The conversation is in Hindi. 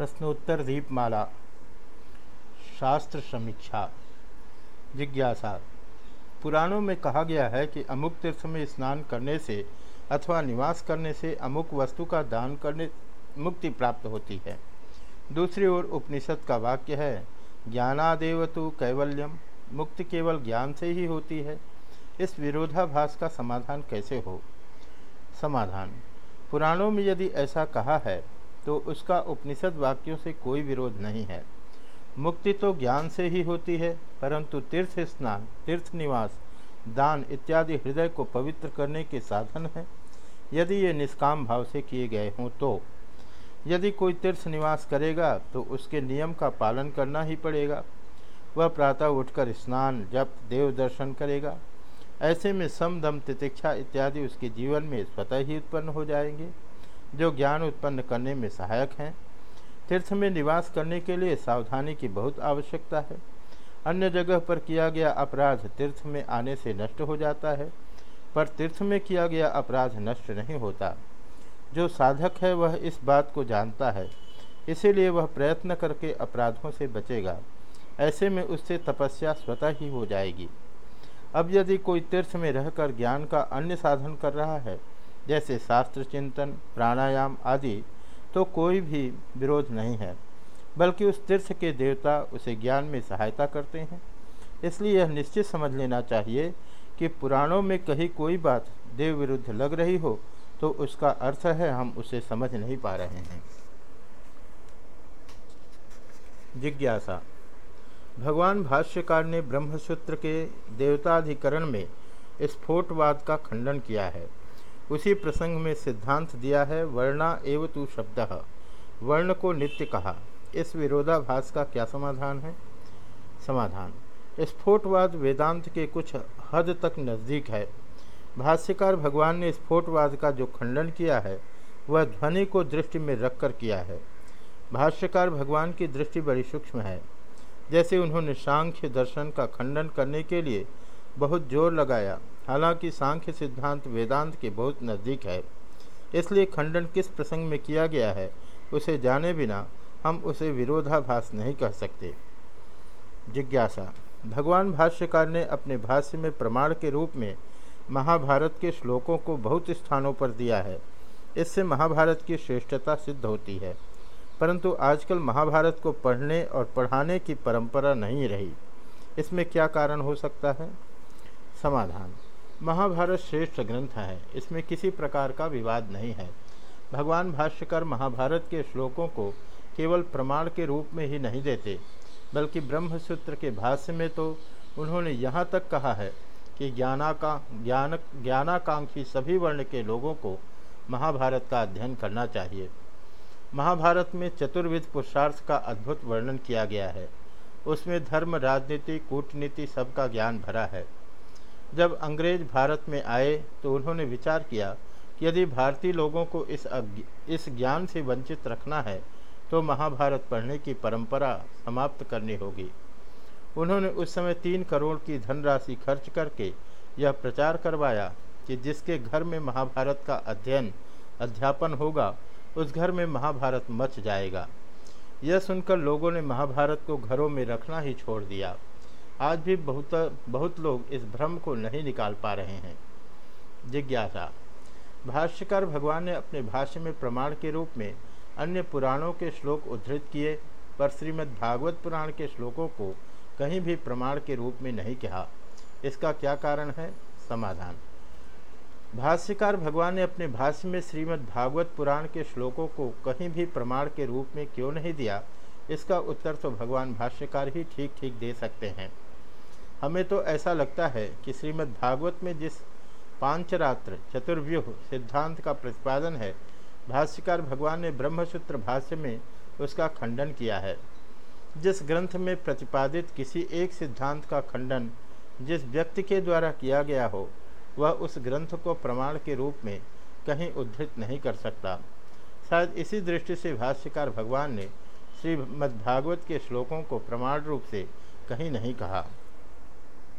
प्रश्नोत्तर दीपमाला शास्त्र समीक्षा जिज्ञासा। पुराणों में कहा गया है कि अमुक तीर्थ में स्नान करने से अथवा निवास करने से अमुक वस्तु का दान करने, मुक्ति प्राप्त होती है। दूसरी ओर उपनिषद का वाक्य है, ज्ञानादेव तो कैवल्यम, मुक्ति केवल ज्ञान से ही होती है। इस विरोधाभास का समाधान कैसे हो? समाधान। पुराणों में यदि ऐसा कहा है तो उसका उपनिषद वाक्यों से कोई विरोध नहीं है। मुक्ति तो ज्ञान से ही होती है, परंतु तीर्थ स्नान, तीर्थ निवास, दान इत्यादि हृदय को पवित्र करने के साधन हैं। यदि ये निष्काम भाव से किए गए हों तो। यदि कोई तीर्थ निवास करेगा तो उसके नियम का पालन करना ही पड़ेगा। वह प्रातः उठकर स्नान, जप, देव दर्शन करेगा। ऐसे में सम दम तितिक्षा इत्यादि उसके जीवन में स्वतः ही उत्पन्न हो जाएँगे। जो ज्ञान उत्पन्न करने में सहायक हैं। तीर्थ में निवास करने के लिए सावधानी की बहुत आवश्यकता है। अन्य जगह पर किया गया अपराध तीर्थ में आने से नष्ट हो जाता है, पर तीर्थ में किया गया अपराध नष्ट नहीं होता। जो साधक है, वह इस बात को जानता है, इसीलिए वह प्रयत्न करके अपराधों से बचेगा। ऐसे में उससे तपस्या स्वतः ही हो जाएगी। अब यदि कोई तीर्थ में रहकर ज्ञान का अन्य साधन कर रहा है जैसे शास्त्र चिंतन, प्राणायाम आदि तो कोई भी विरोध नहीं है, बल्कि उस तीर्थ के देवता उसे ज्ञान में सहायता करते हैं। इसलिए यह निश्चित समझ लेना चाहिए कि पुराणों में कहीं कोई बात देव विरुद्ध लग रही हो तो उसका अर्थ है हम उसे समझ नहीं पा रहे हैं। जिज्ञासा। भगवान भाष्यकार ने ब्रह्मसूत्र के देवताधिकरण में स्फोटवाद का खंडन किया है। उसी प्रसंग में सिद्धांत दिया है, वर्णा एव तू शब्द। वर्ण को नित्य कहा। इस विरोधाभास का क्या समाधान है? समाधान। स्फोटवाद वेदांत के कुछ हद तक नज़दीक है। भाष्यकार भगवान ने स्फोटवाद का जो खंडन किया है, वह ध्वनि को दृष्टि में रखकर किया है। भाष्यकार भगवान की दृष्टि बड़ी सूक्ष्म है। जैसे उन्होंने सांख्य दर्शन का खंडन करने के लिए बहुत ज़ोर लगाया हालाँकि सांख्य सिद्धांत वेदांत के बहुत नज़दीक है, इसलिए खंडन किस प्रसंग में किया गया है, उसे जाने बिना हम उसे विरोधाभास नहीं कह सकते। जिज्ञासा, भगवान भाष्यकार ने अपने भाष्य में प्रमाण के रूप में महाभारत के श्लोकों को बहुत स्थानों पर दिया है। इससे महाभारत की श्रेष्ठता सिद्ध होती है, परंतु आजकल महाभारत को पढ़ने और पढ़ाने की परंपरा नहीं रही। इसमें क्या कारण हो सकता है? समाधान। महाभारत श्रेष्ठ ग्रंथ है। इसमें किसी प्रकार का विवाद नहीं है। भगवान भाष्यकर महाभारत के श्लोकों को केवल प्रमाण के रूप में ही नहीं देते, बल्कि ब्रह्मसूत्र के भाष्य में तो उन्होंने यहाँ तक कहा है कि ज्ञानाका, ज्ञान, ज्ञानाकांक्षी सभी वर्ण के लोगों को महाभारत का अध्ययन करना चाहिए। महाभारत में चतुर्विध पुरुषार्थ का अद्भुत वर्णन किया गया है। उसमें धर्म, राजनीति, कूटनीति सबका ज्ञान भरा है। जब अंग्रेज़ भारत में आए तो उन्होंने विचार किया कि यदि भारतीय लोगों को इस इस ज्ञान से वंचित रखना है तो महाभारत पढ़ने की परंपरा समाप्त करनी होगी। उन्होंने उस समय तीन करोड़ की धनराशि खर्च करके यह प्रचार करवाया कि जिसके घर में महाभारत का अध्ययन, अध्यापन होगा, उस घर में महाभारत मच जाएगा। यह सुनकर लोगों ने महाभारत को घरों में रखना ही छोड़ दिया। आज भी बहुत बहुत लोग इस भ्रम को नहीं निकाल पा रहे हैं। जिज्ञासा। भाष्यकार भगवान ने अपने भाष्य में प्रमाण के रूप में अन्य पुराणों के श्लोक उद्धृत किए, पर श्रीमद् भागवत पुराण के श्लोकों को कहीं भी प्रमाण के रूप में नहीं कहा। इसका क्या कारण है? समाधान। भाष्यकार भगवान ने अपने भाष्य में श्रीमद् भागवत पुराण के श्लोकों को कहीं भी प्रमाण के रूप में क्यों नहीं दिया? इसका उत्तर तो भगवान भाष्यकार ही ठीक ठीक दे सकते हैं। हमें तो ऐसा लगता है कि श्रीमद् भागवत में जिस पांचरात्र चतुर्व्यूह सिद्धांत का प्रतिपादन है, भाष्यकार भगवान ने ब्रह्मसूत्र भाष्य में उसका खंडन किया है। जिस ग्रंथ में प्रतिपादित किसी एक सिद्धांत का खंडन जिस व्यक्ति के द्वारा किया गया हो, वह उस ग्रंथ को प्रमाण के रूप में कहीं उद्धृत नहीं कर सकता। शायद इसी दृष्टि से भाष्यकार भगवान ने श्रीमद्भागवत के श्लोकों को प्रमाण रूप से कहीं नहीं कहा।